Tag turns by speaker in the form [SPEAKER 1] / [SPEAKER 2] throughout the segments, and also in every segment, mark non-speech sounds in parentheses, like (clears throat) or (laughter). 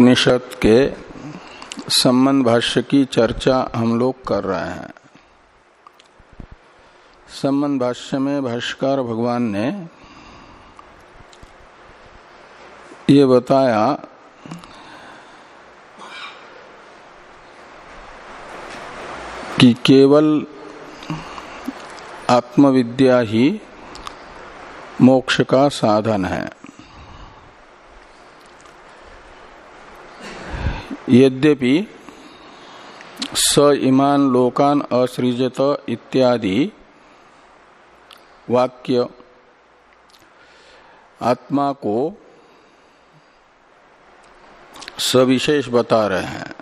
[SPEAKER 1] उपनिषद के संबंध भाष्य की चर्चा हम लोग कर रहे हैं। संबंध भाष्य में भाष्यकार भगवान ने ये बताया, कि केवल आत्मविद्या ही मोक्ष का साधन है। यद्यपि स इमान लोकान असृजत इत्यादि वाक्य आत्मा को सविशेष बता रहे हैं।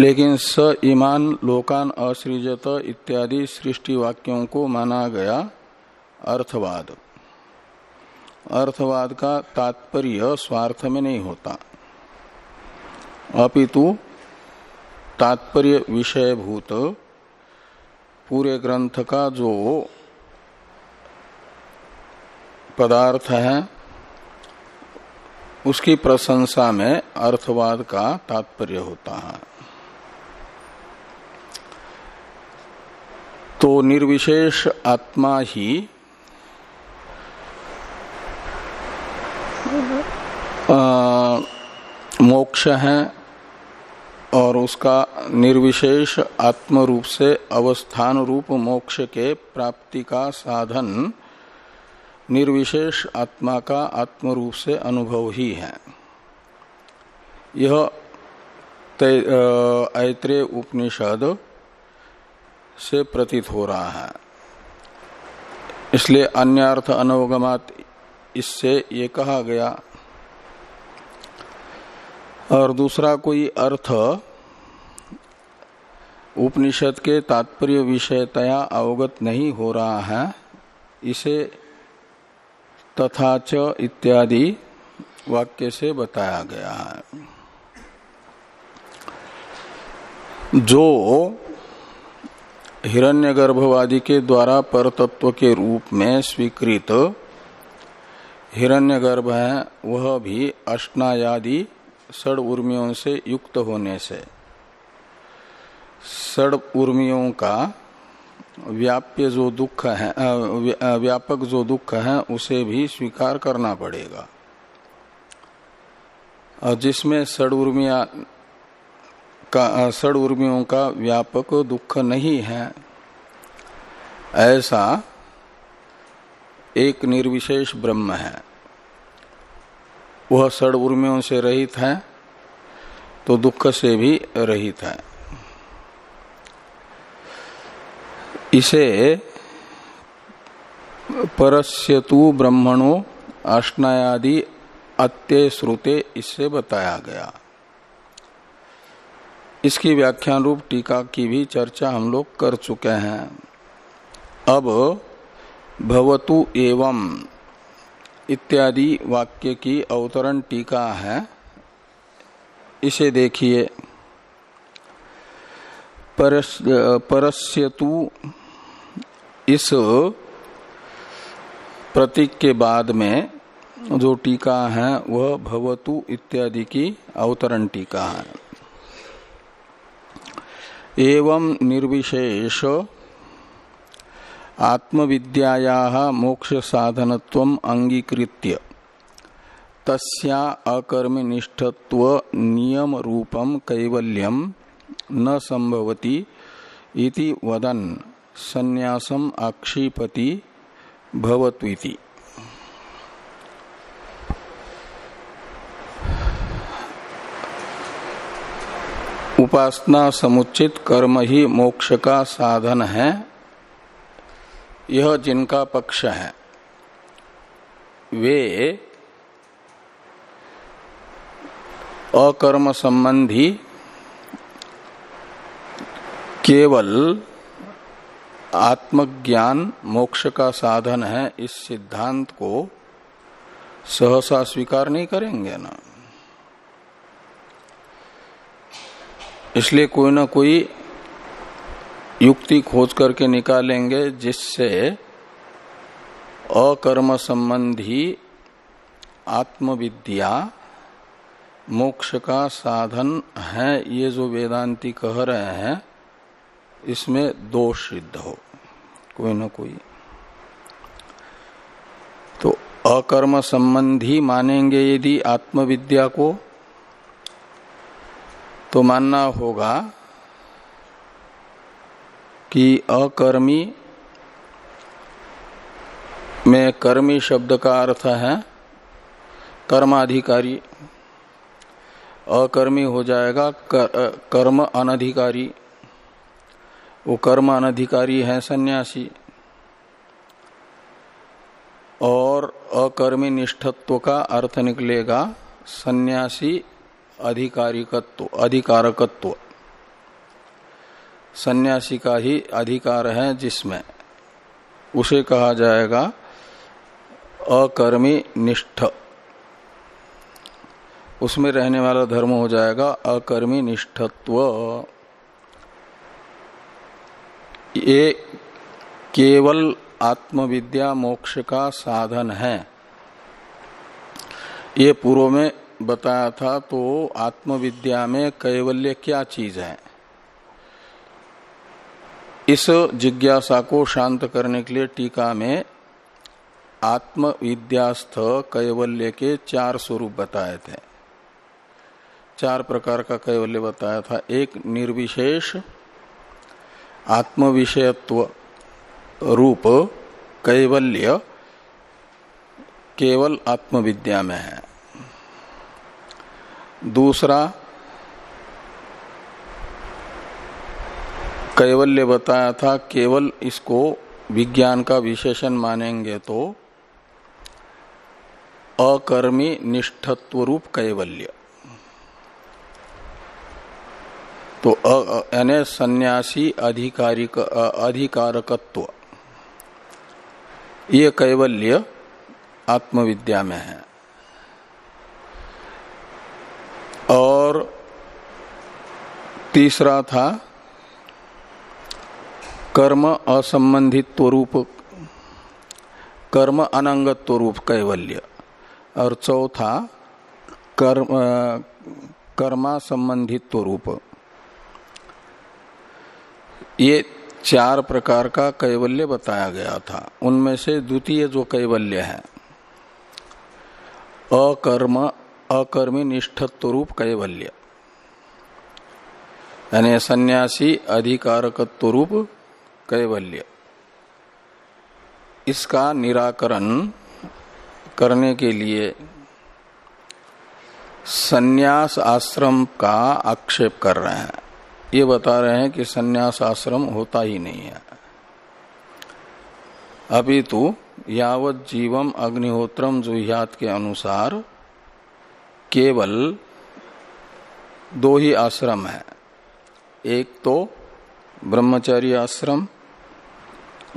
[SPEAKER 1] लेकिन स ईमान लोकान असृजत इत्यादि सृष्टि वाक्यों को माना गया अर्थवाद। अर्थवाद का तात्पर्य स्वार्थ में नहीं होता। अपितु तात्पर्य विषयभूत पूरे ग्रंथ का जो पदार्थ है। उसकी प्रशंसा में अर्थवाद का तात्पर्य होता है। तो निर्विशेष आत्मा ही आ, मोक्ष है। और उसका निर्विशेष आत्म रूप से अवस्थान रूप मोक्ष के प्राप्ति का साधन निर्विशेष आत्मा का आत्म रूप से अनुभव ही है। यह ऐत्रेय उपनिषद से प्रतीत हो रहा है। इसलिए अन्यर्थ अनवगमात इससे ये कहा गया और दूसरा कोई अर्थ उपनिषद के तात्पर्य विषयतया अवगत नहीं हो रहा है, इसे तथा इत्यादि वाक्य से बताया गया है। जो हिरण्यगर्भवादी के द्वारा परतत्व के रूप में स्वीकृत हिरण्यगर्भ है, वह भी अष्टायादि सड़ उर्मियों से युक्त होने से। सड़ उर्मियों का व्याप्य जो दुख है व्यापक जो दुख है, उसे भी स्वीकार करना पड़ेगा। और जिसमें सड़ उर्मिया का सड़ उर्मियों का व्यापक दुख नहीं है, ऐसा एक निर्विशेष ब्रह्म है। वह सड़ उर्मियों से रहित है तो दुख से भी रहित है। इसे परस्यतु ब्रह्मणो अष्टायादि अत्य श्रुते इससे बताया गया। इसकी व्याख्यान रूप टीका की भी चर्चा हम लोग कर चुके हैं। अब भवतु एवं इत्यादि वाक्य की अवतरण टीका है। इसे देखिए। परस, परस्यतु इस प्रतीक के बाद में जो टीका है वह भवतु इत्यादि की अवतरण टीका है। एवं निर्विशेष आत्मविद्या मोक्ष साधनत्व अंगीकृत्य। तस्या अकर्मनिष्ठत्व नियम रूपम कैवल्यम न संभवती इति वदन संन्यासम आक्षिपति भवत्विति। उपासना समुचित कर्म ही मोक्ष का साधन है। यह जिनका पक्ष है, वे अकर्म संबंधी केवल आत्मज्ञान मोक्ष का साधन है, इस सिद्धांत को सहसा स्वीकार नहीं करेंगे ना। इसलिए कोई ना कोई युक्ति खोज करके निकालेंगे, जिससे अकर्म संबंधी आत्मविद्या, मोक्ष का साधन है, ये जो वेदांती कह रहे हैं, इसमें दोष सिद्ध हो। कोई ना कोई। तो अकर्म संबंधी मानेंगे यदि आत्मविद्या को तो मानना होगा कि अकर्मी में कर्मी शब्द का अर्थ है कर्माधिकारी। अकर्मी हो जाएगा कर, कर्म अनधिकारी। वो कर्म अनधिकारी है सन्यासी। और अकर्मी निष्ठत्व का अर्थ निकलेगा सन्यासी अधिकारिकत्व अधिकारकत्व। सन्यासी का ही अधिकार है जिसमें। उसे कहा जाएगा, अकर्मी निष्ठ। उसमें रहने वाला धर्म हो जाएगा, अकर्मी निष्ठत्व। ये केवल आत्मविद्या मोक्ष का साधन है। ये पूर्व में बताया था तो आत्मविद्या में कैवल्य क्या चीज़ है? इस जिज्ञासा को शांत करने के लिए टीका में आत्मविद्यास्थ कैवल्य के चार स्वरूप बताए थे। चार प्रकार का कैवल्य बताया था। एक निर्विशेष, आत्मविषयत्व रूप कैवल्य केवल आत्मविद्या में है। दूसरा कैवल्य बताया था, केवल इसको विज्ञान का विशेषण मानेंगे तो अकर्मी निष्ठत्व रूप कैवल्य। तो यानी सन्यासी अधिकारिक अधिकारकत्व। ये कैवल्य आत्मविद्या में है। और तीसरा था कर्म असंबंधित्व रूप कर्म अनंगत्व रूप कैवल्य. और चौथा, कर्म कर्मा संबंधित्व रूप ये चार प्रकार का कैवल्य बताया गया था। उनमें से द्वितीय जो कैवल्य है, अकर्म अकर्मी निष्ठत्व रूप कैवल्य। यानी सन्यासी अधिकारकत्व रूप कैवल्य। इसका निराकरण करने के लिए सन्यास आश्रम का आक्षेप कर रहे हैं। ये बता रहे हैं कि सन्यास आश्रम होता ही नहीं है। अभी तो यावत जीवम अग्निहोत्रम जुहियात के अनुसार केवल दो ही आश्रम है। एक तो ब्रह्मचारी आश्रम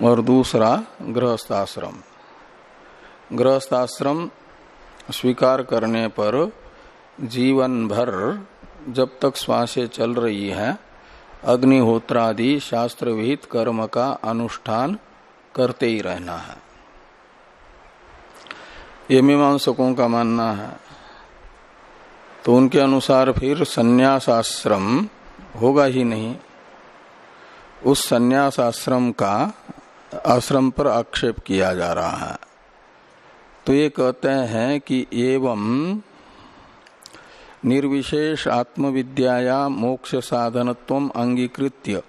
[SPEAKER 1] और दूसरा गृहस्थ आश्रम गृहस्थ आश्रम स्वीकार करने पर जीवन भर जब तक श्वासें चल रही है, अग्निहोत्रादि शास्त्र विहित कर्म का अनुष्ठान करते ही रहना है। ये मीमांसकों का मानना है। तो उनके अनुसार फिर संन्यास आश्रम होगा ही नहीं। उस संन्यास आश्रम का आश्रम पर आक्षेप किया जा रहा है। तो ये कहते हैं कि एवं निर्विशेष आत्मविद्या मोक्ष साधनत्व अंगीकृत्य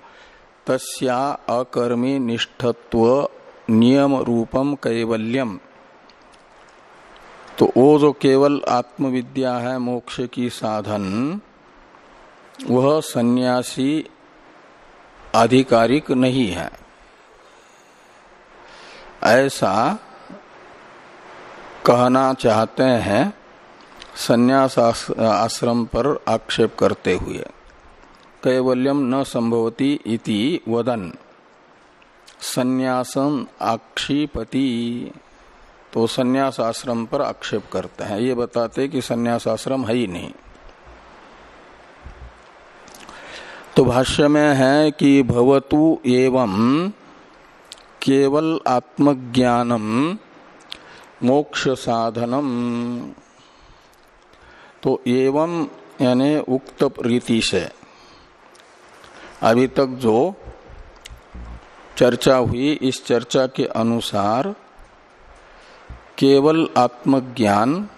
[SPEAKER 1] तस्या अकर्मी निष्ठत्व नियम रूपम कैवल्यम तो वो जो केवल आत्मविद्या है, मोक्ष की साधन, वह सन्यासी आधिकारिक नहीं है। ऐसा कहना चाहते हैं संन्यास आश्रम पर आक्षेप करते हुए। कैवल्यम न संभवती इति वदन। संन्यासम आक्षिपति। तो संन्यास आश्रम पर आक्षेप करते हैं। ये बताते कि संन्यास आश्रम है ही नहीं। तो भाष्य में है कि भवतु एवं केवल आत्मज्ञानम मोक्ष साधनम तो एवं यानी उक्त रीति से अभी तक जो चर्चा हुई, इस चर्चा के अनुसार केवल आत्मज्ञान,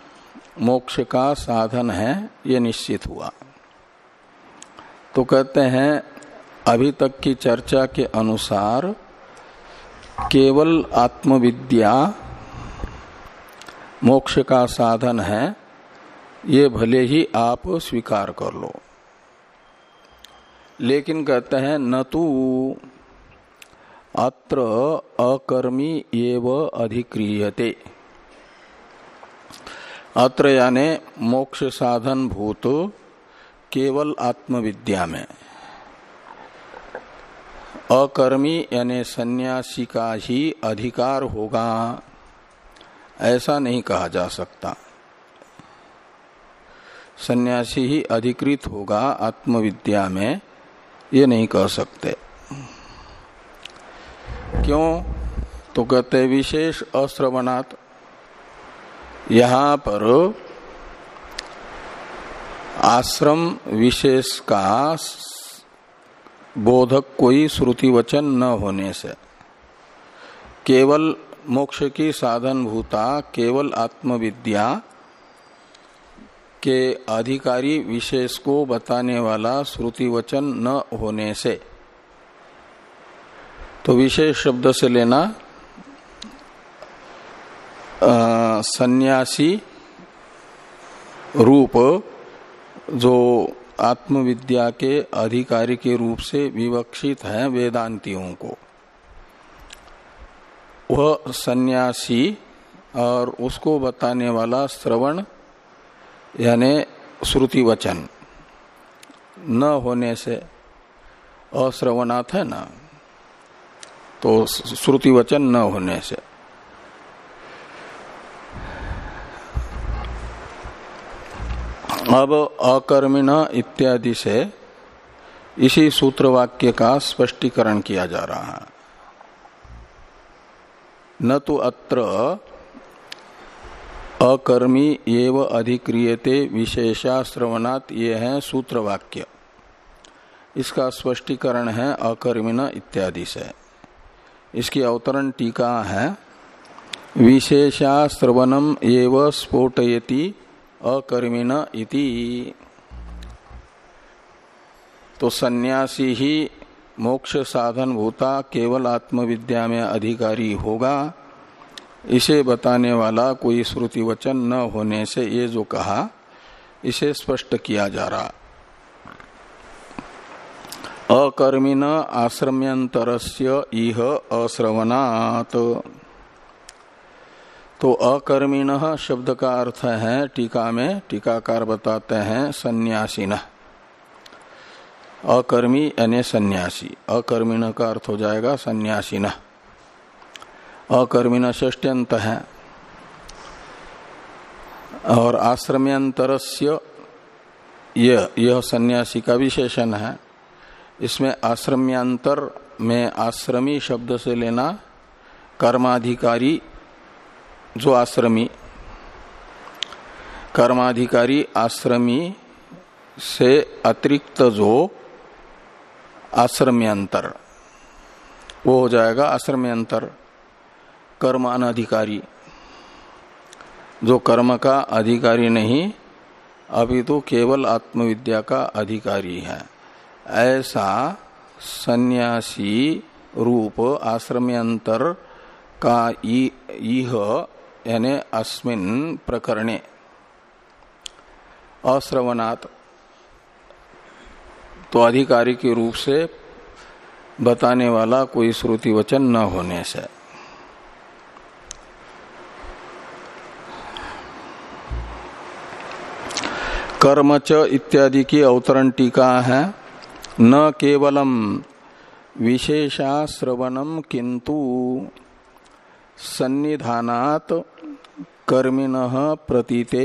[SPEAKER 1] मोक्ष का साधन है, ये निश्चित हुआ। तो कहते हैं, अभी तक की चर्चा के अनुसार केवल आत्मविद्या मोक्ष का साधन है, ये भले ही आप स्वीकार कर लो। लेकिन कहते हैं, न तो अत्र अकर्मी एव अधिक्रियते। अत्र याने मोक्ष साधन भूत केवल आत्मविद्या में। अकर्मी यानी सन्यासी का ही अधिकार होगा। ऐसा नहीं कहा जा सकता। सन्यासी ही अधिकृत होगा आत्मविद्या में, ये नहीं कह सकते। क्यों? तो कहते विशेष अश्रवणात्। यहाँ पर आश्रम विशेष का बोधक कोई श्रुति वचन न होने से। केवल मोक्ष की साधन भूता केवल आत्मविद्या के अधिकारी विशेष को बताने वाला श्रुति वचन न होने से। तो विशेष शब्द से लेना सन्यासी रूप जो आत्मविद्या के अधिकारी के रूप से विवक्षित है वेदांतियों को। वह सन्यासी और उसको बताने वाला श्रवण, यानी श्रुति वचन, न होने से अश्रवणाथ है ना? तो श्रुति वचन न होने से। अब अकर्मिण इत्यादि से इसी सूत्र वाक्य का स्पष्टीकरण किया जा रहा है। न तो अत्र अकर्मी एव अधिक्रियते विशेषाश्रवणात् ये है सूत्र वाक्य इसका स्पष्टीकरण है अकर्मिण इत्यादि से। इसकी अवतरण टीका है, विशेषाश्रवणम एव स्फोटयति अकर्मिण इति। तो सन्यासी ही मोक्ष साधन भूता केवल आत्मविद्या में अधिकारी होगा। इसे बताने वाला कोई श्रुति वचन न होने से ये जो कहा, इसे स्पष्ट किया जा रहा। अकर्मिण आश्रम्यंतरस्य इह अश्रवणात्। तो अकर्मिण शब्द का अर्थ है, टीका में टीकाकार बताते हैं, सन्यासीन। अकर्मी यानी सन्यासी। अकर्मिण का अर्थ हो जाएगा सन्यासीन। अकर्मिण ष्ट्यंत है। और आश्रम्यंतरस्य यह यह सन्यासी का विशेषण है। इसमें आश्रम्यांतर में आश्रमी शब्द से लेना कर्माधिकारी जो आश्रमी, कर्माधिकारी आश्रमी से अतिरिक्त जो आश्रम्यंतर, वो हो जाएगा आश्रम्यंतर कर्म अनधिकारी जो कर्म का अधिकारी नहीं, अभी तो केवल आत्मविद्या का अधिकारी है। ऐसा सन्यासी रूप आश्रम्यंतर का इह यानी अस्मिन प्रकरणे। अश्रवणात्। तो अधिकारी के रूप से बताने वाला कोई श्रुति वचन न होने से। कर्मच इत्यादि की अवतरण टीका है, न केवलम विशेषाश्रवणम किंतु सन्निधानात कर्मिण प्रतीते।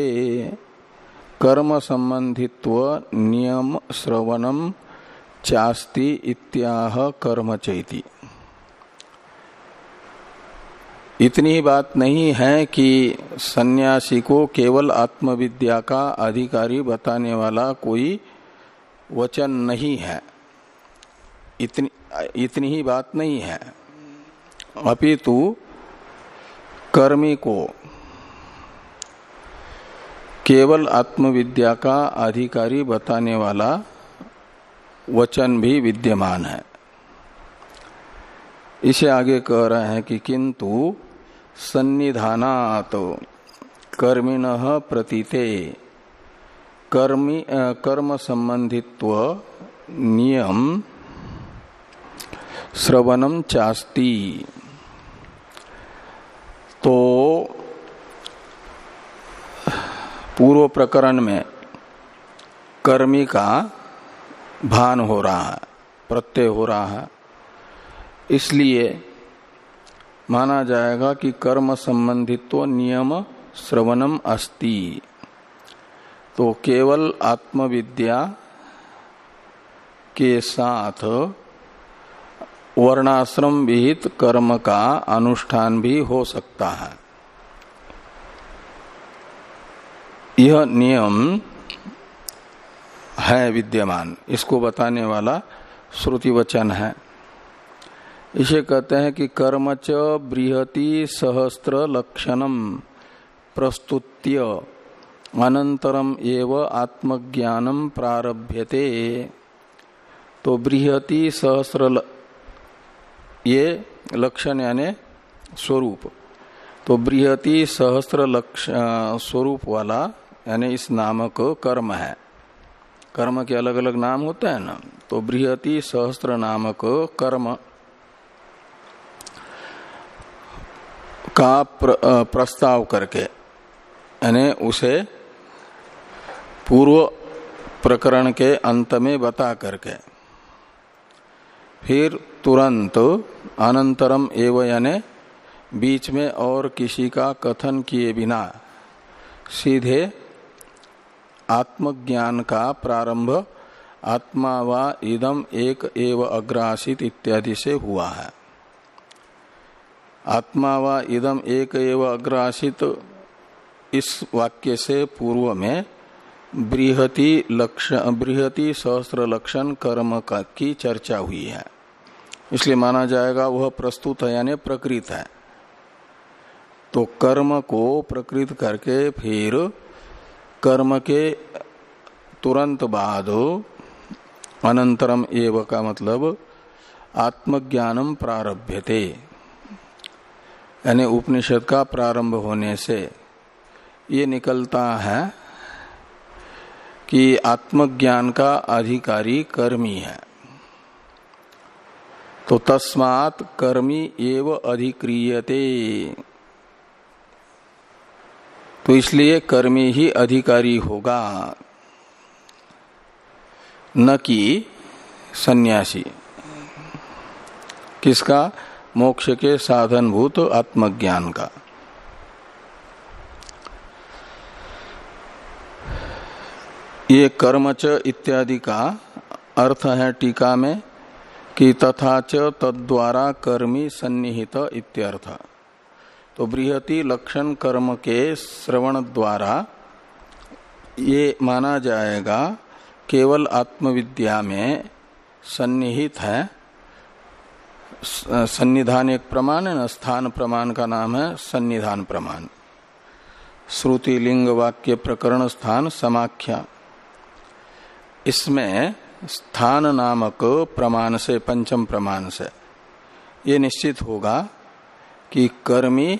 [SPEAKER 1] कर्म संबंधित्व, नियम श्रवणम चास्ति इत्याह कर्म चैती। इतनी बात नहीं है कि सन्यासी को केवल आत्मविद्या का अधिकारी बताने वाला कोई वचन नहीं है। इतनी इतनी ही बात नहीं है। अपितु कर्मी को केवल आत्मविद्या का अधिकारी बताने वाला वचन भी विद्यमान है। इसे आगे कह रहे हैं कि किंतु सन्निधानात कर्मिण प्रतीते कर्मी कर्म संबंधित्व नियम श्रवणम चास्ती। तो पूर्व प्रकरण में कर्मी का भान हो रहा है, प्रत्यय हो रहा है। इसलिए माना जाएगा कि कर्म संबंधित तो नियम श्रवणम अस्ति। तो केवल आत्मविद्या के साथ वर्णाश्रम विहित कर्म का अनुष्ठान भी हो सकता है। यह नियम है विद्यमान। इसको बताने वाला श्रुति वचन है। इसे कहते हैं कि कर्म च बृहति सहस्त्र लक्षणम प्रस्तुत्य अनंतरम एव आत्मज्ञानम प्रारभ्यते। तो बृहति सहस्त्र ल... ये लक्षण यानी स्वरूप। तो बृहति सहस्त्र लक्ष, स्वरूप वाला यानी इस नामक कर्म है। कर्म के अलग अलग नाम होते हैं ना। तो बृहति सहस्त्र नामक कर्म। का प्र, प्रस्ताव करके यानी उसे पूर्व प्रकरण के अंत में बता करके। फिर तुरंत अनंतरम एवं यानी बीच में और किसी का कथन किए बिना सीधे आत्मज्ञान का प्रारंभ आत्मा व इदम एक एव अग्रासित इत्यादि से हुआ है। आत्मा व इदम एक एव अग्रासित इस वाक्य से पूर्व में बृहति लक्षण बृहति सहस्त्र लक्षण कर्म का, की चर्चा हुई है। इसलिए माना जाएगा वह प्रस्तुत है यानी प्रकृत है। तो कर्म को प्रकृत करके फिर कर्म के तुरंत बाद अनंतरम एव का मतलब आत्मज्ञानम प्रारभ्यते। यानी उपनिषद का प्रारंभ होने से ये निकलता है कि आत्मज्ञान का अधिकारी कर्मी है। तो तस्मात कर्मी एव अधिक्रियते। तो इसलिए कर्मी ही अधिकारी होगा। न कि सन्यासी। किसका? मोक्ष के साधनभूत आत्मज्ञान का। ये कर्मच इत्यादि का अर्थ है टीका में कि तथा च तद्वारा कर्मी सन्निहित इत्यर्थ। तो बृहति लक्षण कर्म के श्रवण द्वारा ये माना जाएगा, केवल आत्मविद्या में सन्निहित है। सन्निधान एक प्रमाण है स्थान प्रमाण का नाम है सन्निधान प्रमाण। श्रुति, लिंग, वाक्य, प्रकरण, स्थान, समाख्या। इसमें स्थान नामक प्रमाण से, पंचम प्रमाण से ये निश्चित होगा कि कर्मी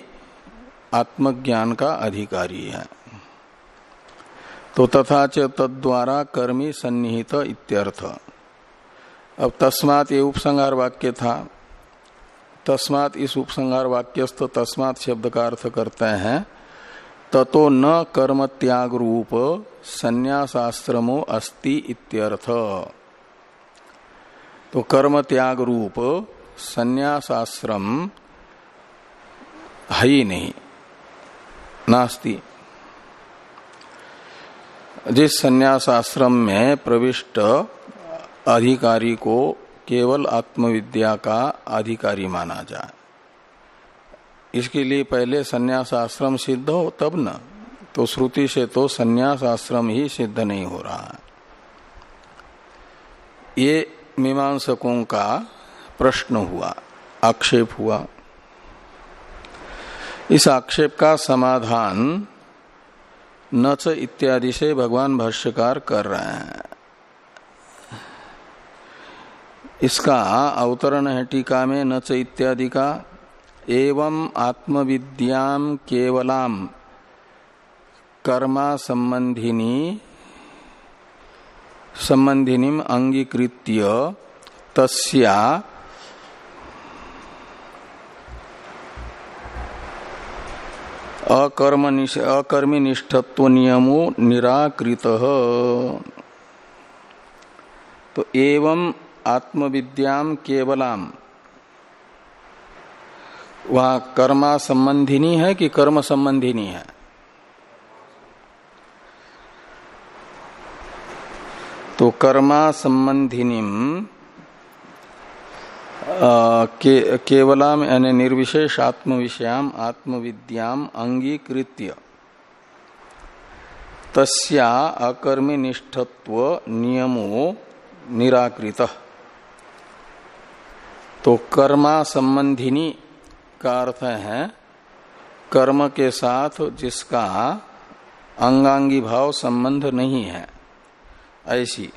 [SPEAKER 1] आत्मज्ञान का अधिकारी है। तो तथा च तद्वारा कर्मी सन्निहित इत्यर्थ। अब तस्मात ये उपसंगार वाक्य था। तस्मात इस उपसंहार वाक्यस्थ तस्मात शब्द का अर्थ करते हैं, ततो न कर्म त्याग रूप संन्यासाश्रमो अस्ति इत्यर्थ। तो कर्म त्याग रूप संन्यासाश्रम है ही नहीं। नास्ति। जिस संन्यास आश्रम में प्रविष्ट अधिकारी को केवल आत्मविद्या का अधिकारी माना जाए, इसके लिए पहले संन्यास आश्रम सिद्ध हो तब न तो श्रुति से तो संन्यास आश्रम ही सिद्ध नहीं हो रहा है। ये मीमांसकों का प्रश्न हुआ, आक्षेप हुआ। इस आक्षेप का समाधान नच इत्यादि से भगवान भाष्यकार कर रहे हैं। इसका अवतरण है टीका में नच इत्यादि का, एवं आत्मविद्याम केवलाम कर्मा संबंधिनी संबंधिनी अंगीकृत्य तस्या अकर्म अकर्मी निष्ठत्व नियमो निराकृत। तो एवं आत्मविद्याम केवलाम वह कर्मा संबंधिनी है कि कर्म संबंधिनी है? तो कर्मा संबंधिनी के, केवलाम यानी निर्विशेष आत्म विषयाम आत्मविद्याम अंगीकृत्य। तस्या अकर्मी निष्ठत्व नियमो निराकृत। तो कर्मा संबंधिनी का अर्थ है कर्म के साथ जिसका अंगांगी भाव संबंध नहीं है ऐसी।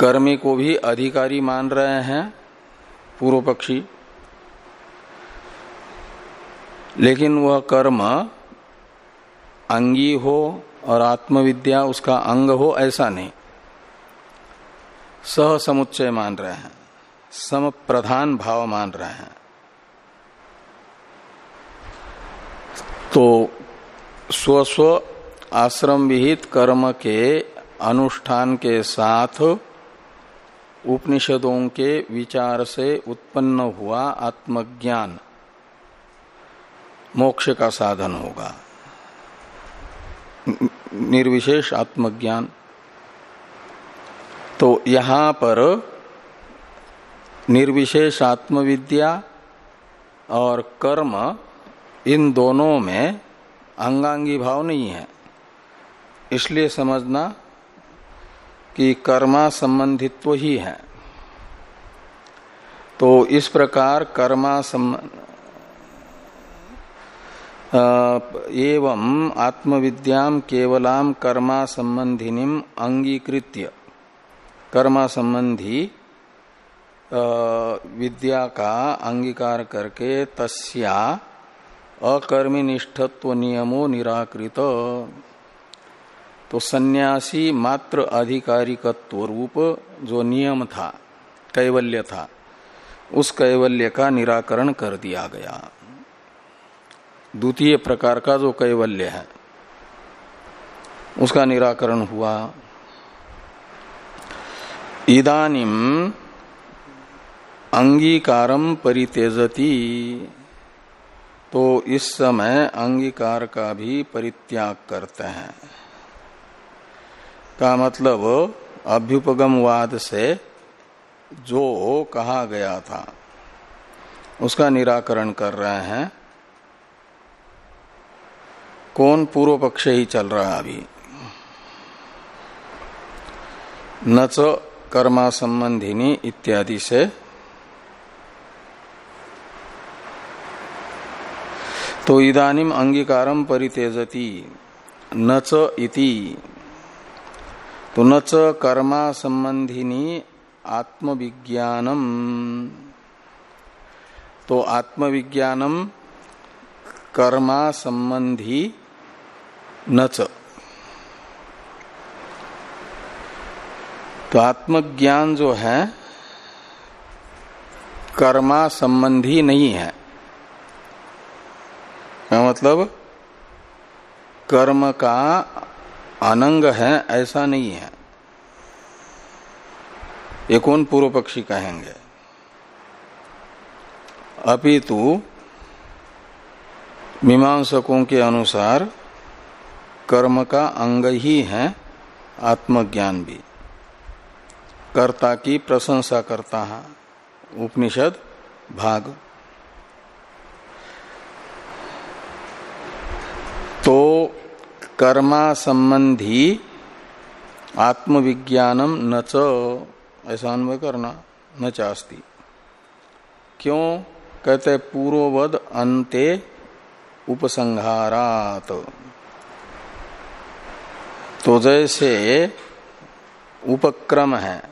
[SPEAKER 1] कर्मी को भी अधिकारी मान रहे हैं, पूर्व पक्षी। लेकिन वह कर्म अंगी हो और आत्मविद्या उसका अंग हो, ऐसा नहीं। सह समुच्चय मान रहे हैं, सम प्रधान भाव मान रहे हैं। तो स्वस्व आश्रम विहित कर्म के अनुष्ठान के साथ उपनिषदों के विचार से उत्पन्न हुआ आत्मज्ञान मोक्ष का साधन होगा। निर्विशेष आत्मज्ञान। तो यहाँ पर निर्विशेष आत्मविद्या और कर्म इन दोनों में अंगांगी भाव नहीं है। इसलिए समझना कि कर्मा संबंधित्व ही है। तो इस प्रकार कर्मा एवं आत्मविद्याम केवलाम कर्मा संबंधिनी अंगीकृत्य। कर्मा संबंधी विद्या का अंगीकार करके तस्या अकर्मी निष्ठत्व नियमो निराकृत। तो सन्यासी मात्र आधिकारिकत्व रूप जो नियम था, कैवल्य था, उस कैवल्य का निराकरण कर दिया गया। द्वितीय प्रकार का जो कैवल्य है, उसका निराकरण हुआ। इदानिम अंगीकारम परितेजती तो इस समय अंगीकार का भी परित्याग करते हैं। का मतलब अभ्युपगमवाद से जो कहा गया था, उसका निराकरण कर रहे हैं। कौन पूर्व पक्ष ही चल रहा है अभी? न च कर्मा संबंधिनी इत्यादि से। तो इदानिम अंगीकारम परितेजती, न इति। तो च कर्मा संबंधिनी आत्मविज्ञानम। तो आत्मविज्ञानम कर्मा संबंधी न तो आत्मज्ञान जो है कर्मा संबंधी नहीं है। मतलब? कर्म का अनंग है, ऐसा नहीं है। ये कौन पूर्व पक्षी कहेंगे? अपितु मीमांसकों के अनुसार कर्म का अंग ही है, आत्मज्ञान भी। कर्ता की प्रशंसा करता है। उपनिषद, भाग। तो कर्मा संबंधी आत्मविज्ञानम न च। ऐसा अन्वय करना न चास्ती। क्यों? कहते पूर्ववद अंते उपसंहारात। तो जैसे उपक्रम है,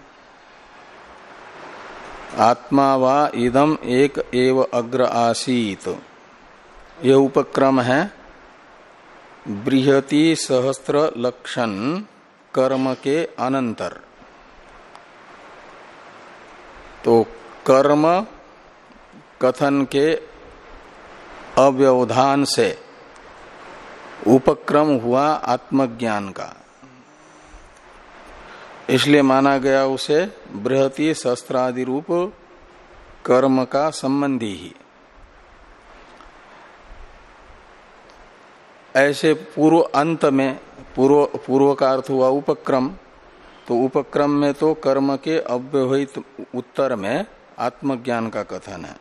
[SPEAKER 1] आत्मा वा इदम एक एव अग्र आसीत। यह उपक्रम है बृहति सहस्त्र लक्षण कर्म के अनंतर। तो कर्म कथन के अव्यवधान से उपक्रम हुआ आत्मज्ञान का। इसलिए माना गया उसे बृहति शस्त्रादि रूप कर्म का संबंधी ही। ऐसे पूर्व अंत में पूर्व पूर्व का अर्थ हुआ उपक्रम तो उपक्रम में तो कर्म के अव्यवहित उत्तर में आत्मज्ञान का कथन है।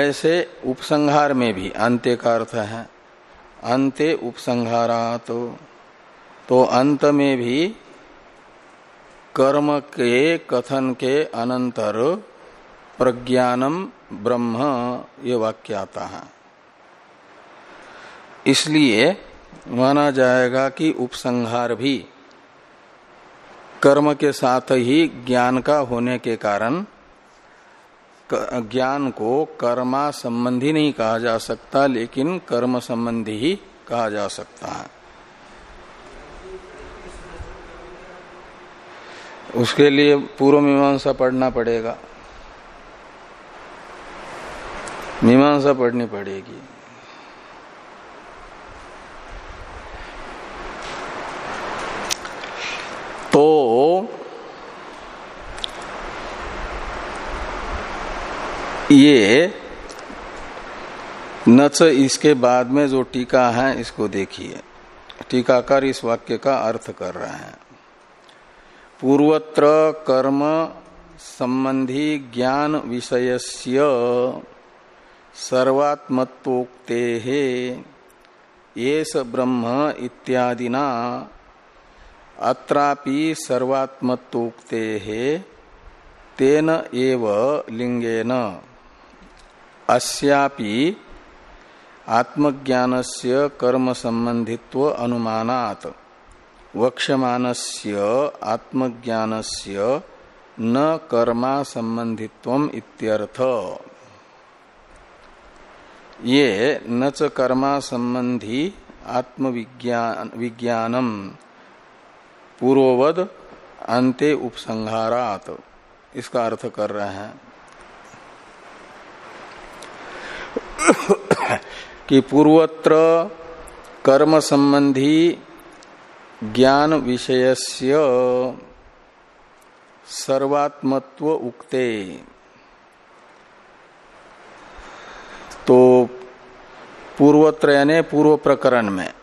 [SPEAKER 1] ऐसे उपसंहार में भी अंत्य का अर्थ है। अंत्य उपसंहारा तो, तो अंत में भी कर्म के कथन के अनंतर प्रज्ञानम ब्रह्म ये वाक्य आता है। इसलिए माना जाएगा कि उपसंहार भी कर्म के साथ ही ज्ञान का होने के कारण ज्ञान को कर्मा संबंधी नहीं कहा जा सकता, लेकिन कर्म संबंधी ही कहा जा सकता है। उसके लिए पूर्व मीमांसा पढ़ना पड़ेगा। मीमांसा पढ़नी पड़ेगी तो ये नच इसके बाद में जो टीका है, इसको देखिए। टीकाकार इस वाक्य का अर्थ कर रहे हैं। पूर्वत्र कर्म संबंधी ज्ञान विषयस्य सर्वात्मत्वोक्ते ये ब्रह्म इत्यादिना अत्रापि सर्वात्मत्वोक्ते तेन एव लिंगेन। अस्यापि आत्मज्ञानस्य कर्म संबंधित्व अनुमानात। वक्ष्यमानस्य आत्मज्ञानस्य न कर्मा संबंधित्व इत्यर्थ। ये न च कर्मा संबंधी आत्मविज्ञान विज्ञानम पूर्ववद अंते उपसंहारात। इसका अर्थ कर रहे हैं। कि पूर्वत्र कर्म संबंधी ज्ञान विषयस्य सर्वात्मत्व उक्ते। तो पूर्वत्र यानी पूर्व प्रकरण में।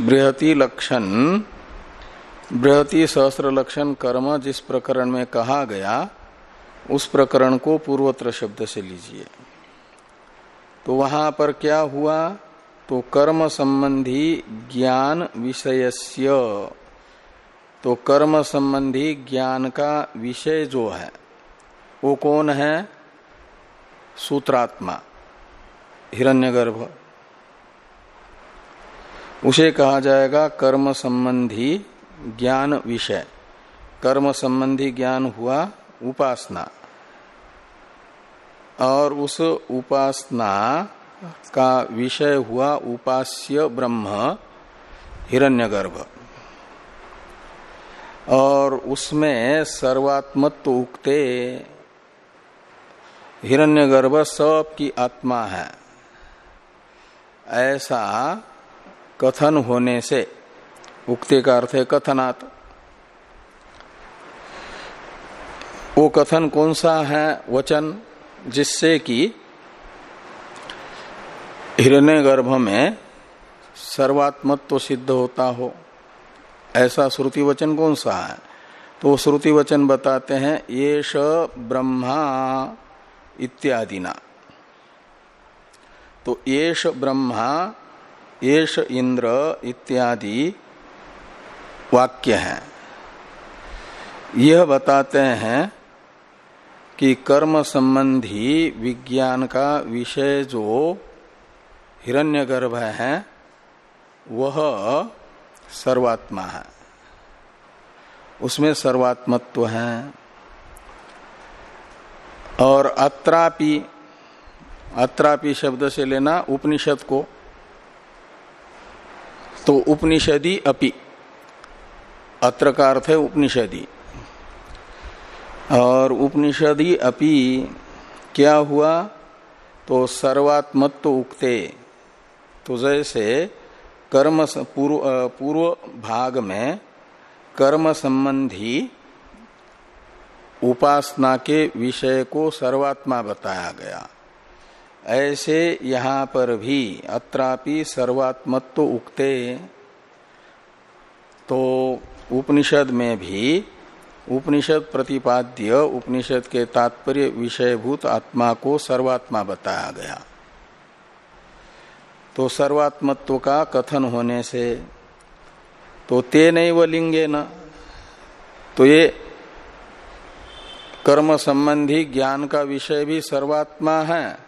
[SPEAKER 1] बृहति लक्षण, बृहति सहस्त्र लक्षण कर्म जिस प्रकरण में कहा गया, उस प्रकरण को पूर्वत्र शब्द से लीजिए। तो वहाँ पर क्या हुआ? तो कर्म संबंधी ज्ञान विषयस्य। तो कर्म संबंधी ज्ञान का विषय जो है, वो कौन है? सूत्रात्मा, हिरण्यगर्भ। उसे कहा जाएगा कर्म संबंधी ज्ञान विषय। कर्म संबंधी ज्ञान हुआ उपासना। और उस उपासना का विषय हुआ उपास्य ब्रह्म, हिरण्यगर्भ। और उसमें सर्वात्मत्व उगते हिरण्यगर्भ सब की आत्मा है। ऐसा कथन होने से, उक्ति का अर्थ है कथनात्। वो कथन कौन सा है? वचन। जिससे कि हिरण्य गर्भ में सर्वात्मत्व सिद्ध होता हो। ऐसा श्रुति वचन कौन सा है? तो श्रुति वचन बताते हैं, येष ब्रह्मा इत्यादि ना तो येष ब्रह्मा, येष इंद्र इत्यादि वाक्य हैं। यह बताते हैं कि कर्म संबंधी विज्ञान का विषय जो हिरण्यगर्भ है, वह सर्वात्मा है। उसमें सर्वात्मत्व है। और अत्रापि अत्रापि शब्द से लेना उपनिषद को। तो उपनिषदी अपि, अत्र का अर्थ है उपनिषदी। और उपनिषदी अपि क्या हुआ? तो सर्वात्मत्व उक्ते। तो जैसे कर्म पूर्व पूर्व भाग में कर्म संबंधी उपासना के विषय को सर्वात्मा बताया गया। ऐसे यहाँ पर भी अत्रापि सर्वात्मत्व उक्ते। तो उपनिषद में भी उपनिषद प्रतिपाद्य उपनिषद के तात्पर्य विषयभूत आत्मा को सर्वात्मा बताया गया। तो सर्वात्मत्व का कथन होने से तो ते नहीं व लिंगे न तो ये कर्म संबंधी ज्ञान का विषय भी सर्वात्मा है।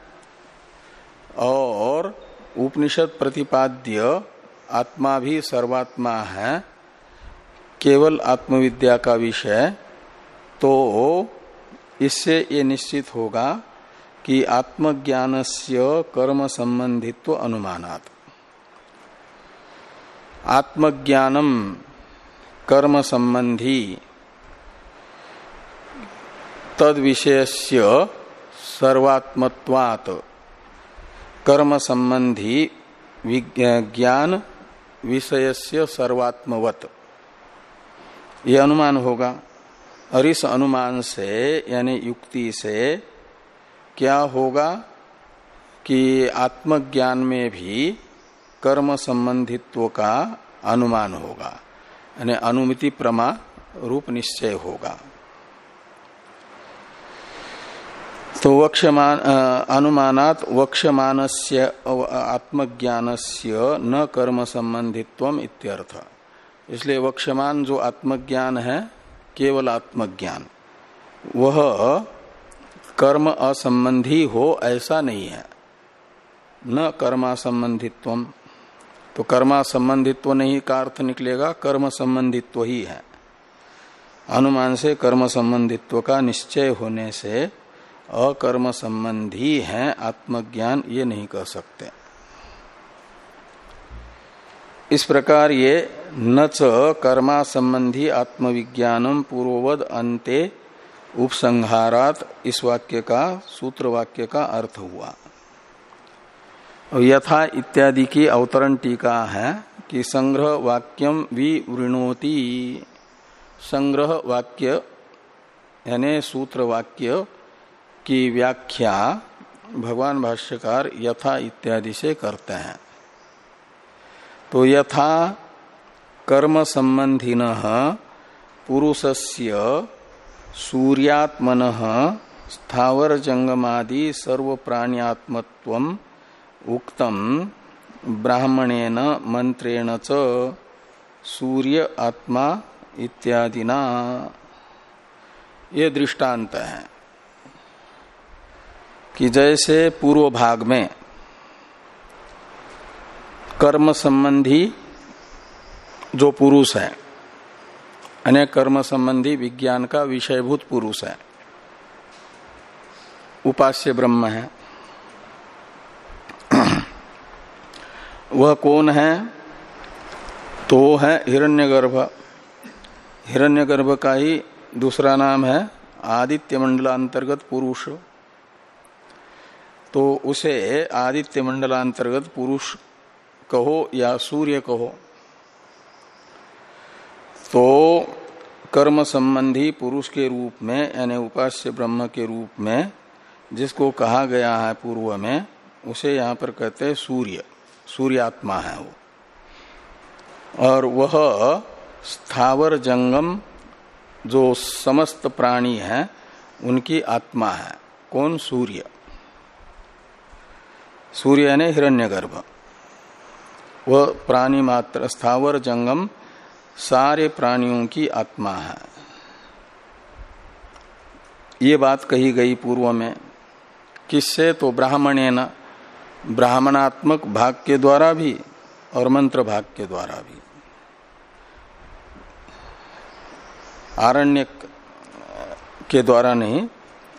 [SPEAKER 1] और उपनिषद प्रतिपाद्य आत्मा भी सर्वात्मा है। केवल आत्मविद्या का विषय तो इससे ये निश्चित होगा कि आत्मज्ञान से कर्म संबंधित्व अनुमानात। आत्मज्ञानम कर्म संबंधी तद विषय सर्वात्मत्वात्। कर्म संबंधी ज्ञान विषयस्य सर्वात्मवत। यह अनुमान होगा। और इस अनुमान से, यानी युक्ति से, क्या होगा कि आत्मज्ञान में भी कर्म संबंधित्व का अनुमान होगा, यानी अनुमिति प्रमा रूप निश्चय होगा। तो वक्षमान अनुमानात वक्षमान से आत्मज्ञान से न कर्म संबंधित्व इत्यर्थ। इसलिए वक्षमान जो आत्मज्ञान है, केवल आत्मज्ञान। वह कर्म असंबंधी हो, ऐसा नहीं है। न कर्मा संबंधित्व तो कर्मा संबंधित्व नहीं, का अर्थ निकलेगा कर्म संबंधित्व ही है। अनुमान से कर्म संबंधित्व का निश्चय होने से अकर्म संबंधी है, आत्मज्ञान, ये नहीं कह सकते। इस प्रकार ये न च कर्मा संबंधी आत्मविज्ञानम पूर्ववद अंते उपसंहारात इस वाक्य का सूत्र वाक्य का अर्थ हुआ। यथा इत्यादि की अवतरण टीका है कि संग्रह वाक्यम विवृणोति संग्रह वाक्य यानी सूत्र वाक्य की व्याख्या भगवान भाष्यकार यथा इत्यादि से करते हैं। तो यथा कर्म संबंधि पुरुषस्य सूर्यात्मन स्थावर जंगमादि सर्व प्राण्यात्मत्व उक्तम ब्राह्मणेन मंत्रेण च सूर्य, आत्मा इत्यादिना। ये दृष्टांत है कि जैसे पूर्व भाग में कर्म संबंधी जो पुरुष है। अनेक कर्म संबंधी विज्ञान का विषयभूत पुरुष है। उपास्य ब्रह्म है। (clears throat) वह कौन है? तो है हिरण्यगर्भ। हिरण्यगर्भ का ही दूसरा नाम है आदित्य मंडलांतर्गत पुरुष। तो उसे आदित्य मंडलांतर्गत पुरुष कहो या सूर्य कहो। तो कर्म संबंधी पुरुष के रूप में, यानी उपास्य ब्रह्म के रूप में, जिसको कहा गया है पूर्व में, उसे यहाँ पर कहते हैं सूर्य। सूर्यात्मा है वो। और वह स्थावर जंगम, जो समस्त प्राणी है, उनकी आत्मा है। कौन? सूर्य। सूर्य यानी हिरण्यगर्भ। वह प्राणी मात्र, स्थावर जंगम सारे प्राणियों की आत्मा है। ये बात कही गई पूर्व में किससे तो ब्राह्मणे न, ब्राह्मणात्मक भाग के द्वारा भी और मंत्र भाग के द्वारा भी। आरण्य के द्वारा नहीं,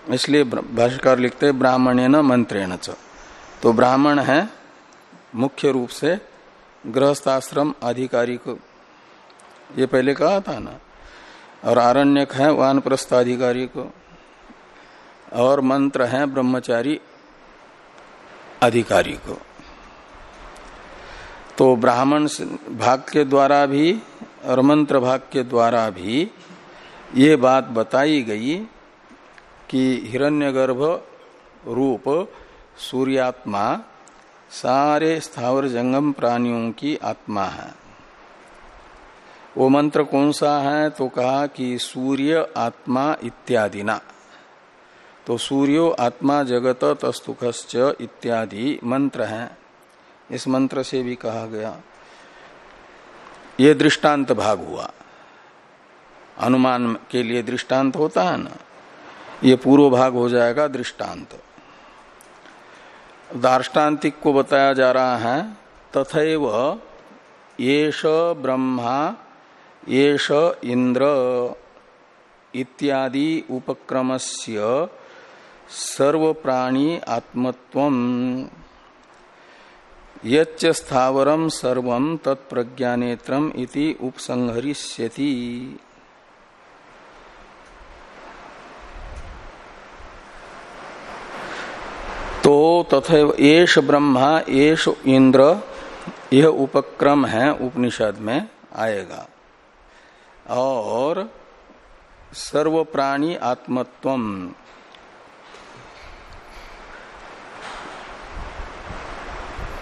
[SPEAKER 1] इसलिए भाष्यकार लिखते ब्राह्मणे न मंत्रेण तो ब्राह्मण है, मुख्य रूप से गृहस्थाश्रम अधिकारी को ये पहले कहा था ना। और आरण्यक है वान अधिकारी को। और मंत्र है ब्रह्मचारी अधिकारी को। तो ब्राह्मण भाग के द्वारा भी और मंत्र भाग के द्वारा भी ये बात बताई गई कि हिरण्यगर्भ रूप सूर्यात्मा सारे स्थावर जंगम प्राणियों की आत्मा है। वो मंत्र कौन सा है? तो कहा कि सूर्य आत्मा इत्यादि ना तो सूर्यो आत्मा जगत तस्तुखश्च इत्यादि मंत्र हैं। इस मंत्र से भी कहा गया, ये दृष्टांत भाग हुआ। अनुमान के लिए दृष्टांत होता है ना? ये पूर्व भाग हो जाएगा दृष्टांत। दार्ष्टान्तिक को बताया जा रहा है, तथैव येष ब्रह्मा येष इंद्र इत्यादि उपक्रमस्य सर्व प्राणी आत्मत्व यच्च स्थावरम सर्वम तत्प्रज्ञानेत्रम इति उपसंहरिष्यति। तो तथा येष ब्रह्मा येष इंद्र, यह उपक्रम है उपनिषद में आएगा। और सर्व प्राणी आत्मत्व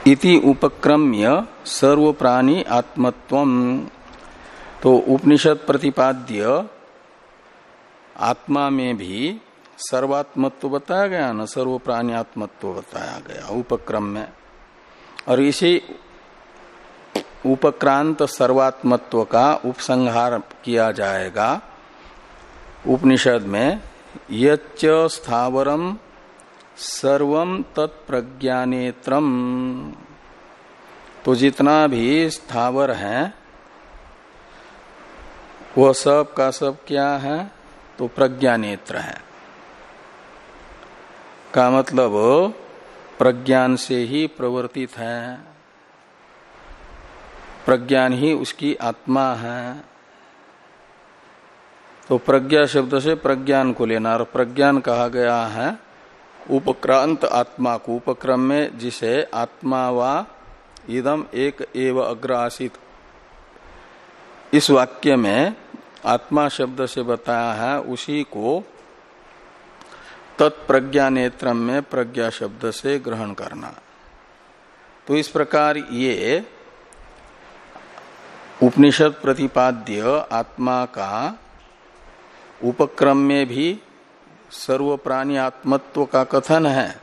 [SPEAKER 1] इति उपक्रम्य सर्व प्राणी आत्मत्व तो उपनिषद प्रतिपाद्य आत्मा में भी सर्वात्मत्व बताया गया ना सर्व प्राणी आत्मत्व बताया गया उपक्रम में और इसी उपक्रांत सर्वात्मत्व का उपसंहार किया जाएगा। उपनिषद में, यच्च स्थावरम सर्वम तत्प्रज्ञानेत्रम। तो जितना भी स्थावर है वह सब का सब क्या है? तो प्रज्ञानेत्र है। का मतलब प्रज्ञान से ही प्रवर्तित है। प्रज्ञान ही उसकी आत्मा है। तो प्रज्ञा शब्द से प्रज्ञान को लेना और प्रज्ञान कहा गया है, उपक्रांत आत्मा को। उपक्रम में जिसे आत्मा व इदम एक एव अग्र इस वाक्य में आत्मा शब्द से बताया है, उसी को तत्प्रज्ञा नेत्र में प्रज्ञा शब्द से ग्रहण करना। तो इस प्रकार ये उपनिषद प्रतिपाद्य आत्मा का उपक्रम में भी सर्व प्राणी आत्मत्व का कथन है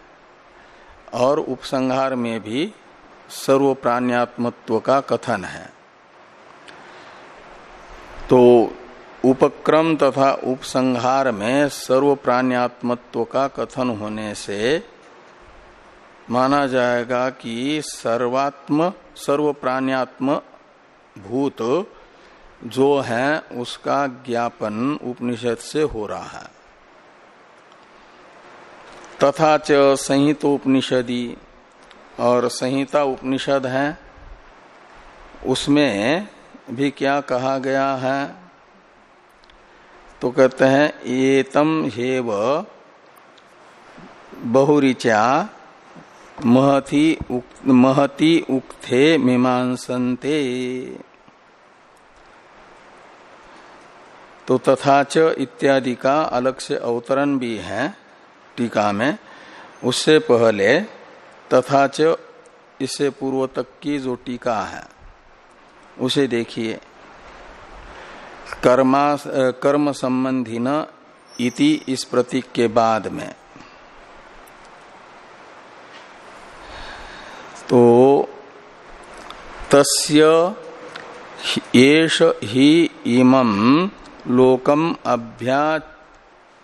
[SPEAKER 1] और उपसंहार में भी सर्व प्राण्यात्मत्व का कथन है। तो उपक्रम तथा उपसंहार में सर्व प्राण्यात्मत्व का कथन होने से माना जाएगा कि सर्वात्म सर्व प्राण्यात्म भूत जो है, उसका ज्ञापन उपनिषद से हो रहा है। तथा च संहित उपनिषदी और संहिता उपनिषद है, उसमें भी क्या कहा गया है? तो कहते हैं, एतम हेव बहुरिचा महती उक, महती उक्थे मीमांसन्ते। तो तथाच इत्यादि का अलग से अवतरण भी है टीका में। उससे पहले तथाच इससे पूर्व तक की जो टीका है उसे देखिए। कर्मा कर्म संबंधी न इति इस प्रतीक के बाद में। तस्य येष ही इमं लोकम अभ्या,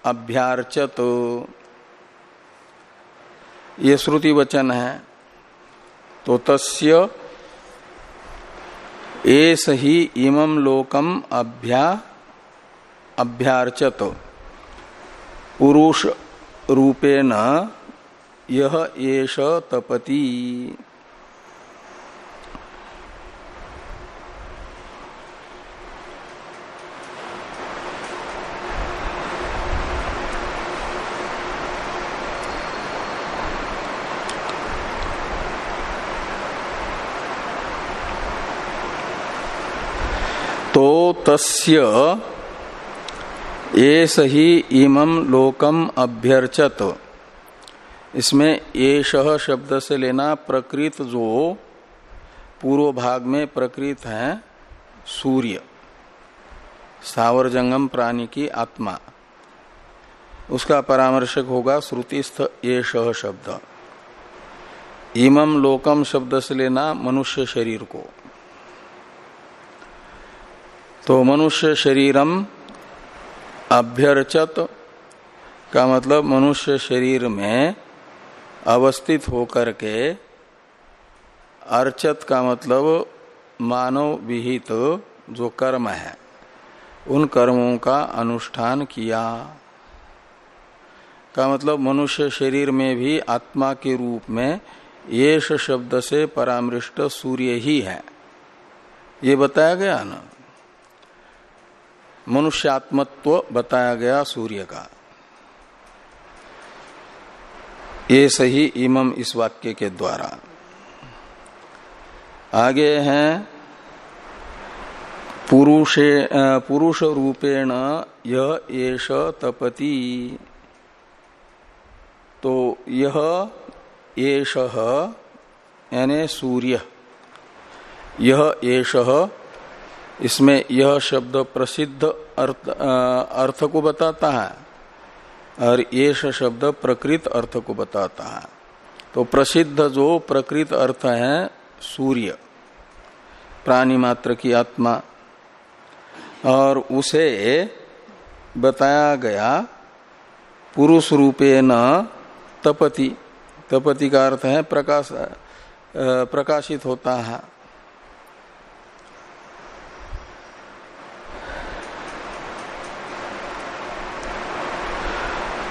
[SPEAKER 1] अभ्यार्चत। ये श्रुति वचन है। तो तस्य एस ही इमं लोकम अभ्या, अभ्यार्चत। पुरुष रूपेण यह एष तपति तो तस्य एस ही लोकम अभ्यर्चत। इसमें एष शब्द से लेना प्रकृत जो पूर्व भाग में प्रकृत है सूर्य। स्थावर जंगम प्राणी की आत्मा। उसका परामर्शक होगा श्रुतिस्थ एष शब्द। इमम लोकम शब्द से लेना मनुष्य शरीर को। तो मनुष्य शरीरम अभ्यर्चत, का मतलब मनुष्य शरीर में अवस्थित होकर के अर्चत का मतलब मानव विहित जो कर्म है, उन कर्मों का अनुष्ठान किया। का मतलब मनुष्य शरीर में भी आत्मा के रूप में येष शब्द से परामृष्ट सूर्य ही है। ये बताया गया ना? मनुष्यात्मत्व बताया गया सूर्य का। ये सही इमम इस वाक्य के द्वारा। आगे हैं, पुरुषे पुरुष रूपेण यह एष तपति। तो यह एष, यानी सूर्य, यह एष इसमें यह शब्द प्रसिद्ध अर्थ, अर्थ को बताता है और ये शब्द प्रकृत अर्थ को बताता है। तो प्रसिद्ध जो प्रकृत अर्थ है सूर्य प्राणी मात्र की आत्मा और उसे बताया गया पुरुष रूपे न तपति। तपति का अर्थ है प्रकाश प्रकाशित होता है।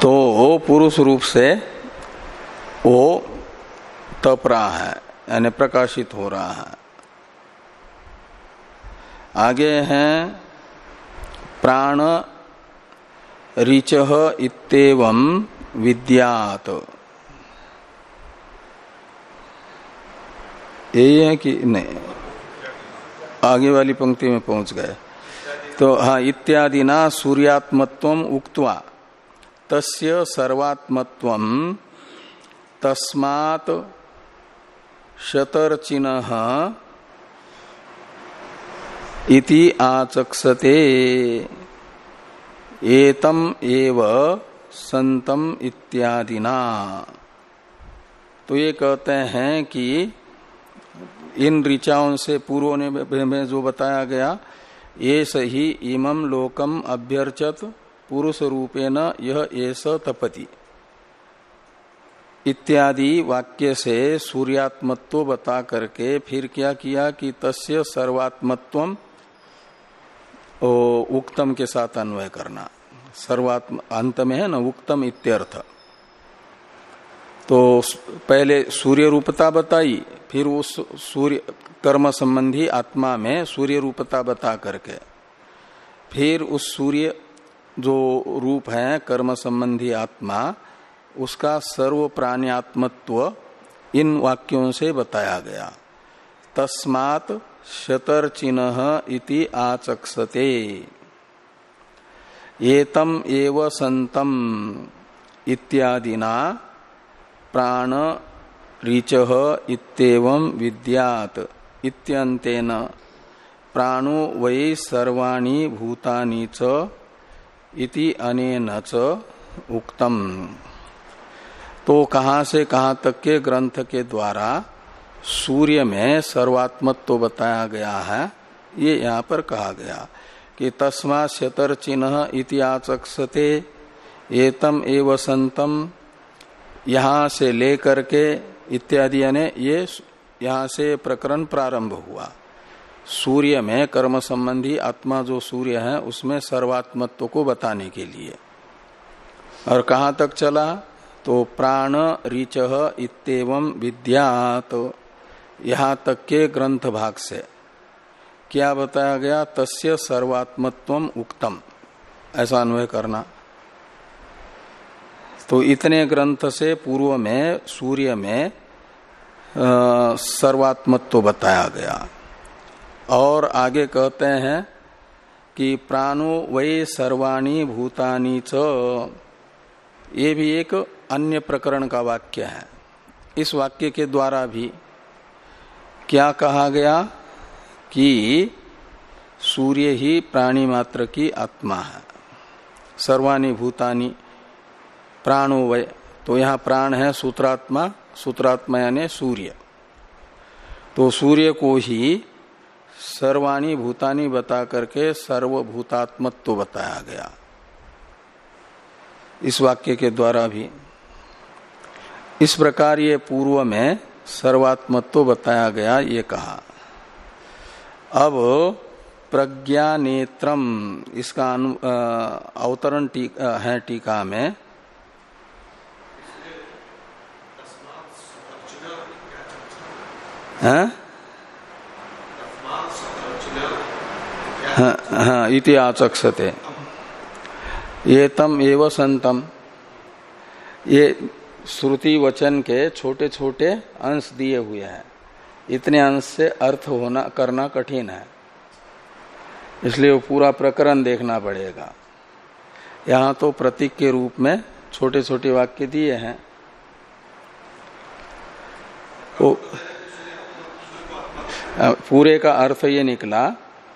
[SPEAKER 1] तो पुरुष रूप से वो तप रहा है, यानी प्रकाशित हो रहा है। आगे हैं, प्राण ऋच इतव विद्यात। यही है कि नहीं? आगे वाली पंक्ति में पहुँच गए। तो हाँ इत्यादि ना सूर्यात्मत्व उक्तवा। तस्य सर्वात्मत्व तस्मात् शतरचिन इति आचक्षते। एतम एव संतम इत्यादिना। तो ये कहते हैं कि इन ऋचाओं से पूर्व में जो बताया गया, ये सही इमम लोकम अभ्यर्चत पुरुष रूपेण यह एस तपति। इत्यादि वाक्य से सूर्यात्मत्व बता करके फिर क्या किया कि तस्य सर्वात्मत्व उक्तम के साथ अन्वय करना। सर्वात्म, अंत में है ना, उक्तम इत्यर्थ। तो पहले सूर्य रूपता बताई, फिर उस सूर्य, कर्म संबंधी आत्मा में सूर्य रूपता बता करके, फिर उस सूर्य जो रूप है कर्म संबंधी आत्मा, उसका सर्व प्राण्यात्मत्व इन वाक्यों से बताया गया। तस्मात शतर चिन्ह इति आचक्षते। एतम एव संतम इत्यादिना प्राण ऋच इतम विद्यात इत्यंतेन प्राणो वै सर्वाणी भूतानि च इति अनेन च उक्तम। तो कहा से कहा तक के ग्रंथ के द्वारा सूर्य में सर्वात्मत्व तो बताया गया है, ये यहाँ पर कहा गया कि तस्मा शतर चिन्ह इतिहाचक्षते एतम एव संतम यहाँ से लेकर के इत्यादि यानी ये यहाँ से प्रकरण प्रारंभ हुआ। सूर्य में कर्म संबंधी आत्मा जो सूर्य है, उसमें सर्वात्मत्व को बताने के लिए। और कहा तक चला? तो प्राण ऋच इतव विद्यात। तो यहाँ तक के ग्रंथ भाग से। क्या बताया गया? तस्य सर्वात्मत्व उक्तम। ऐसा अन्वय करना। तो इतने ग्रंथ से पूर्व में, सूर्य में सर्वात्मत्व बताया गया। और आगे कहते हैं कि प्राणो वै सर्वाणी भूतानी च। ये भी एक अन्य प्रकरण का वाक्य है। इस वाक्य के द्वारा भी क्या कहा गया कि सूर्य ही प्राणी मात्र की आत्मा है। सर्वाणी भूतानी प्राणो वय तो यहाँ प्राण है सूत्रात्मा सूत्रात्मा यानी सूर्य। तो सूर्य को ही सर्वाणी भूतानी बता करके सर्वभूतात्मत्व बताया गया। इस वाक्य के द्वारा भी। इस प्रकार ये पूर्व में सर्वात्मत्व बताया गया, ये कहा। अब प्रज्ञा नेत्रम इसका अवतरण टीका है टीका में। हाँ? हाँ इति आचक्षते। ये तम एव संतम। ये श्रुति वचन के छोटे छोटे अंश दिए हुए हैं। इतने अंश से अर्थ होना, करना कठिन है। इसलिए वो पूरा प्रकरण देखना पड़ेगा। यहाँ तो प्रतीक के रूप में छोटे छोटे वाक्य दिए हैं। तो पूरे का अर्थ ये निकला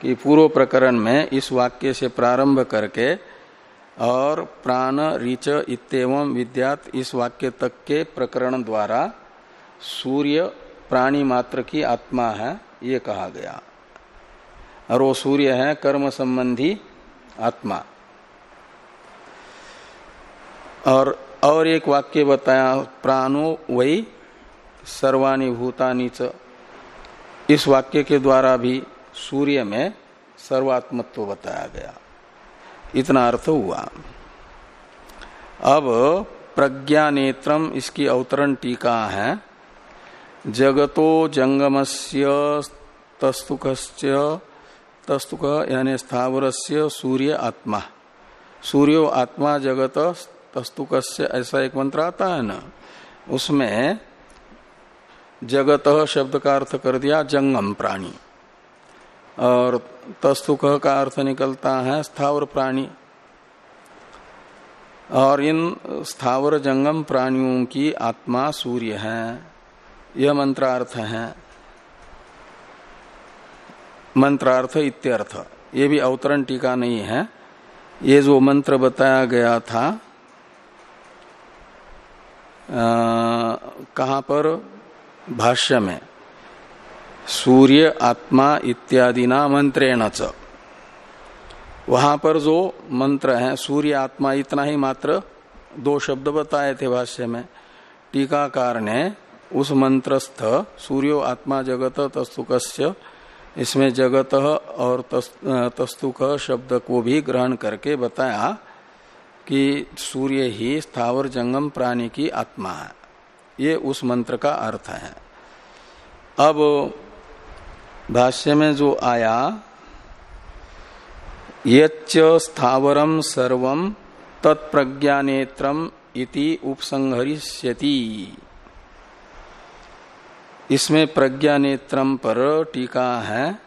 [SPEAKER 1] कि पूर्व प्रकरण में इस वाक्य से प्रारंभ करके और प्राण, ऋच इतम विद्यात इस वाक्य तक के प्रकरण द्वारा सूर्य प्राणी मात्र की आत्मा है, ये कहा गया। और वो सूर्य है कर्म संबंधी आत्मा। और और एक वाक्य बताया, प्राणो वही सर्वाणी भूतानी च। इस वाक्य के द्वारा भी सूर्य में सर्वात्मत्व बताया गया। इतना अर्थ हुआ। अब प्रज्ञा नेत्रम, इसकी अवतरण टीका है। जगतो जंगमस्य तस्तुक तस्तुक यानी स्थावर सूर्य आत्मा। सूर्यो आत्मा जगत तस्तुक ऐसा एक मंत्र आता है ना? उसमें जगत शब्द का अर्थ कर दिया, जंगम प्राणी। और तस्तुक का अर्थ निकलता है स्थावर प्राणी। और इन स्थावर जंगम प्राणियों की आत्मा सूर्य है। यह मंत्रार्थ है। मंत्रार्थ इत्यर्थ। ये भी अवतरण टीका नहीं है। ये जो मंत्र बताया गया था कहा पर? भाष्य में। सूर्य, आत्मा इत्यादि ना मंत्रेण च। वहाँ पर जो मंत्र है, सूर्य, आत्मा, इतना ही मात्र दो शब्द बताए थे भाष्य में। टीकाकार ने उस मंत्रस्थ, सूर्यो, आत्मा, जगत तस्तुक इसमें जगत और तस्तुक शब्द को भी ग्रहण करके बताया कि सूर्य ही स्थावर जंगम प्राणी की आत्मा है। ये उस मंत्र का अर्थ है। अब भाष्य में जो आया, यच्च स्थावरम तत्प्रज्ञानेत्रम इति उपसंहरिष्यति। इसमें प्रज्ञा नेत्रम पर टीका है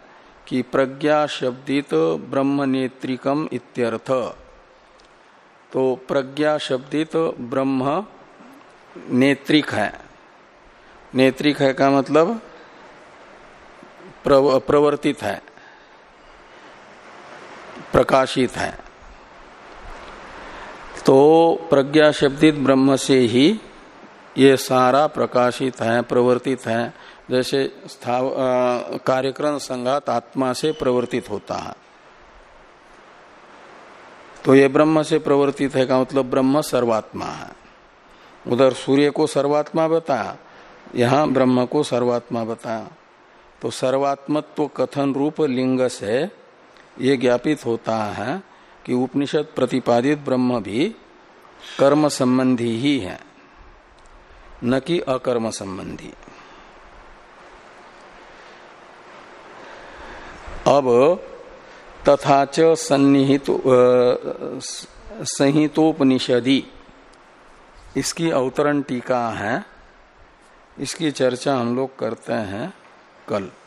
[SPEAKER 1] कि प्रज्ञा शब्दित ब्रह्म नेत्रिकम इत्यर्थ। तो प्रज्ञा शब्दित ब्रह्म नेत्रिक है। नेत्रिक है का मतलब? प्रवर्तित है, प्रकाशित है। तो प्रज्ञा शब्दित ब्रह्म से ही ये सारा प्रकाशित है, प्रवर्तित है। जैसे कार्यक्रम संघात आत्मा से प्रवर्तित होता है। तो ये ब्रह्म से प्रवर्तित है का मतलब ब्रह्म सर्वात्मा है। उधर सूर्य को सर्वात्मा बताया यहाँ ब्रह्म को सर्वात्मा बताया तो सर्वात्मत्व कथन रूप लिंग से ये ज्ञापित होता है कि उपनिषद प्रतिपादित ब्रह्म भी कर्म संबंधी ही है, न कि अकर्म संबंधी। अब तथा च सन्निहित संहितोपनिषदि, इसकी अवतरण टीका है, इसकी चर्चा हम लोग करते हैं। சொற்கள்